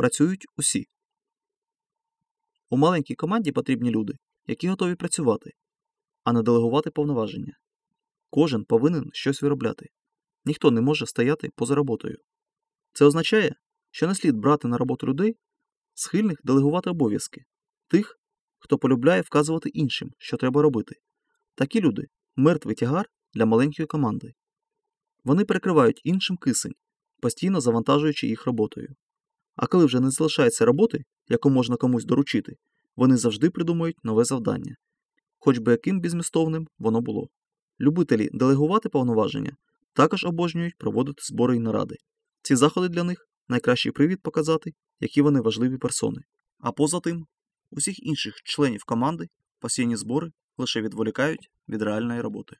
працюють усі. У маленькій команді потрібні люди, які готові працювати, а не делегувати повноваження. Кожен повинен щось виробляти. Ніхто не може стояти поза роботою. Це означає, що не слід брати на роботу людей, схильних делегувати обов'язки, тих, хто полюбляє вказувати іншим, що треба робити. Такі люди мертвий тягар для маленької команди. Вони перекривають іншим кисень, постійно завантажуючи їх роботою. А коли вже не залишається роботи, яку можна комусь доручити, вони завжди придумують нове завдання, хоч би яким безмістовним воно було. Любителі делегувати повноваження також обожнюють проводити збори і наради. Ці заходи для них найкращий привід показати, які вони важливі персони. А поза тим, усіх інших членів команди постійні збори лише відволікають від реальної роботи.